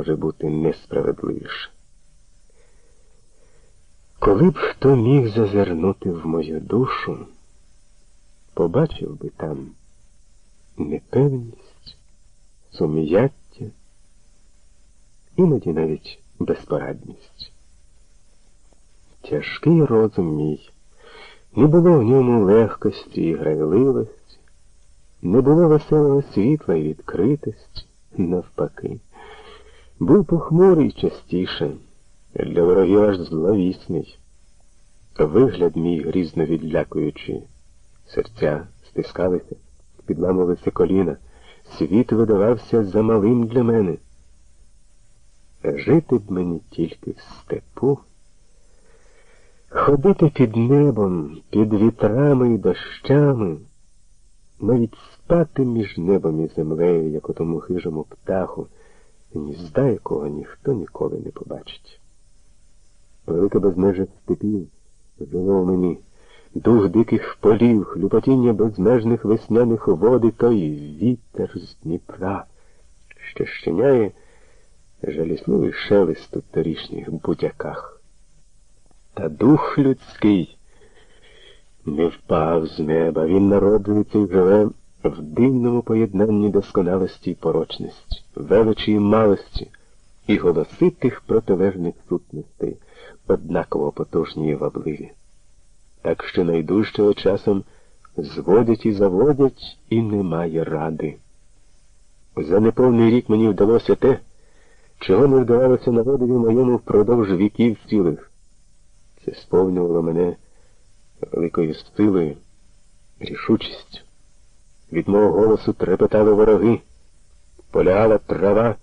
може бути несправедливіше. Коли б хто міг зазирнути в мою душу, побачив би там непевність, сум'яття, іноді навіть безпорадність. Тяжкий розум мій, не було в ньому легкості і грайливості, не було веселого світла і відкритості, навпаки, був похмурий частіше, для ворогів аж зловісний. Вигляд мій грізно відлякуючи, серця стискалися, підламувалися коліна, світ видавався замалим для мене. Жити б мені тільки в степу, ходити під небом, під вітрами і дощами, навіть спати між небом і землею, як у тому хижому птаху, гнізда якого ніхто ніколи не побачить. Велике безмежа степів жило в мені, дух диких полів, хлюпотіння безмежних весняних вод і той вітер з Дніпра, що щиняє жалісливий шелест у торішніх будяках. Та дух людський не впав з неба, він народжується і живе в дивному поєднанні досконалості і порочності, величі і малості, і голоси тих протилежних сутностей, однаково потужні і вабливі. Так що найдужчого часом зводять і заводять, і немає ради. За неповний рік мені вдалося те, чого не вдавалося народові моєму впродовж віків цілих. Це сповнювало мене великою силою, рішучістю. Від мого голосу трепетали вороги, полягала трава,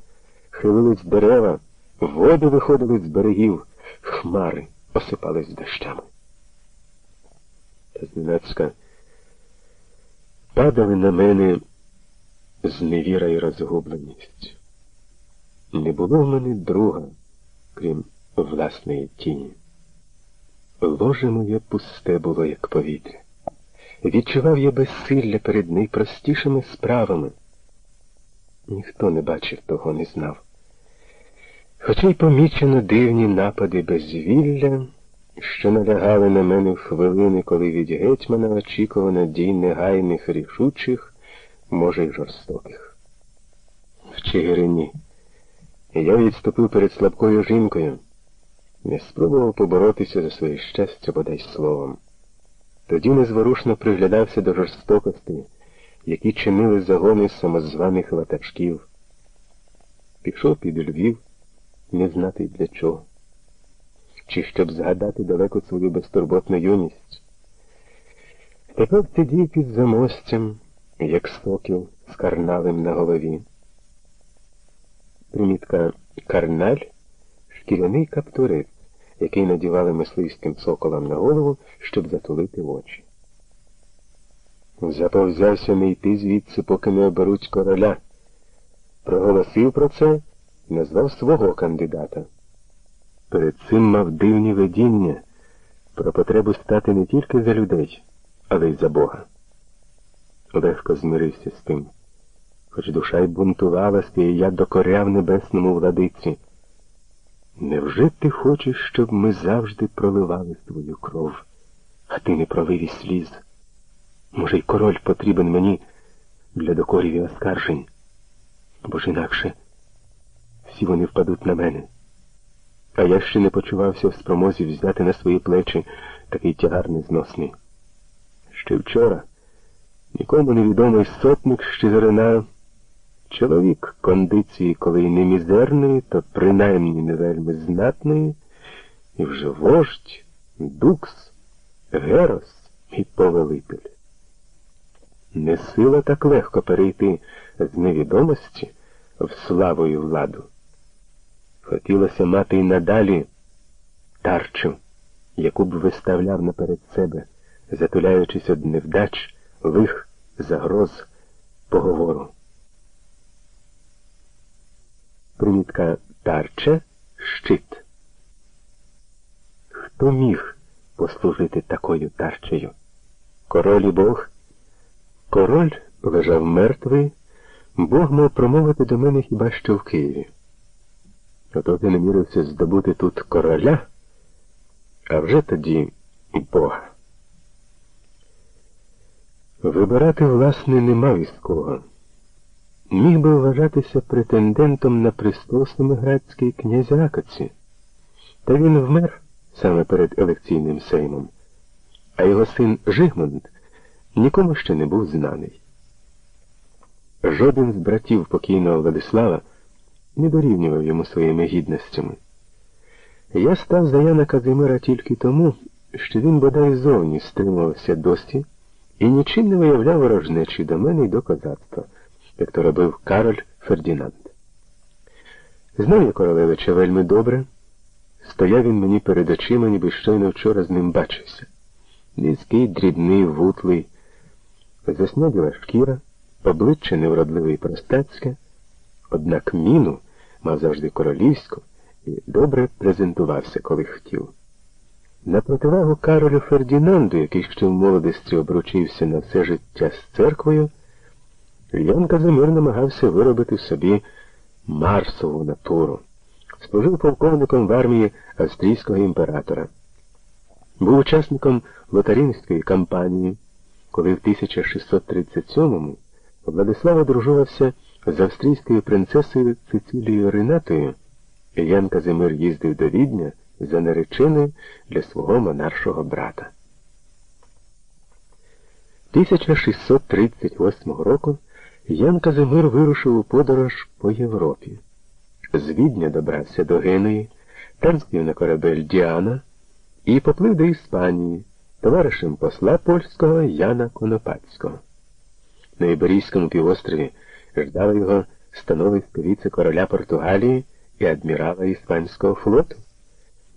хилились дерева, води виходили з берегів, хмари осипались дощами. Та зненацька падали на мене зневіра і розгубленість. Не було в мене друга, крім власної тіні. Ложе моє пусте було, як повітря. Відчував я безсилля перед найпростішими справами. Ніхто не бачив того, не знав. Хоча й помічено дивні напади безвілля, що налягали на мене в хвилини, коли від гетьмана очікувано дій негайних рішучих, може, й жорстоких. В Чигирині я відступив перед слабкою жінкою, не спробував поборотися за своє щастя бодай словом. Тоді незворушно приглядався до жорстокості, які чинили загони самозваних ватачків. Пішов під Львів, не знати для чого, чи щоб згадати далеко свою безтурботну юність. Тепер сидів під замостям, як сокіл з карналем на голові. Примітка карналь шкіряний каптурець який надівали мисливським соколам на голову, щоб затулити очі. Заповзявся не йти звідси, поки не оберуть короля. Проголосив про це і назвав свого кандидата. Перед цим мав дивні видіння про потребу стати не тільки за людей, але й за Бога. Легко змирився з тим, хоч душа й бунтувалася, і я докоряв небесному владиці. Невже ти хочеш, щоб ми завжди проливали твою кров, а ти не пролив і сліз? Може, й король потрібен мені для докорів і оскаржень? Бо ж інакше всі вони впадуть на мене. А я ще не почувався в спромозі взяти на свої плечі такий тягар незносний. Ще вчора нікому невідомий сотник Щезерина Чоловік кондиції, коли й не мізерної, то принаймні не вельми знатної, і вже вождь, дукс, герос і повелитель. Не сила так легко перейти з невідомості в славу і владу. Хотілося мати й надалі тарчу, яку б виставляв наперед себе, затуляючись од невдач, лих, загроз, поговору. Примітка тарче щит. Хто міг послужити такою тарчею? Король і Бог? Король лежав мертвий, Бог мав промовити до мене хіба що в Києві. Ото ти намірився здобути тут короля, а вже тоді і Бога. Вибирати, власне, нема із кого. Міг би вважатися претендентом на престол Семиградський князь Акоці. Та він вмер саме перед елекційним сеймом, а його син Жигмунд нікому ще не був знаний. Жоден з братів покійного Владислава не дорівнював йому своїми гідностями. Я став за Яна Казимира тільки тому, що він бодай зовні стримувався досі і нічим не виявляв ворожнечі до мене й до козацтва, як то робив Кароль Фердінанд. Знав я королевича вельми добре, стояв він мені перед очима, ніби щойно вчора з ним бачився. Низький, дрібний, вутлий, засняділа шкіра, обличчя невродливе і простецьке, однак міну мав завжди королівську і добре презентувався, коли хотів. На противагу Каролю Фердінанду, який ще в молодості обручився на все життя з церквою, Ян Казимир намагався виробити собі Марсову натуру. Служив полковником в армії австрійського імператора. Був учасником лотаринської кампанії, коли в 1637-му Владислав одружувався з австрійською принцесою Цицилією Ринатою, і Ян Казимир їздив до Відня за нареченою для свого монаршого брата. 1638 року Ян Казимир вирушив у подорож по Європі. З Відня добрався до Геної, там спів на корабель Діана і поплив до Іспанії товаришем посла польського Яна Конопацького. На Іберійському півострові ждали його становисько віце-короля Португалії і адмірала Іспанського флоту.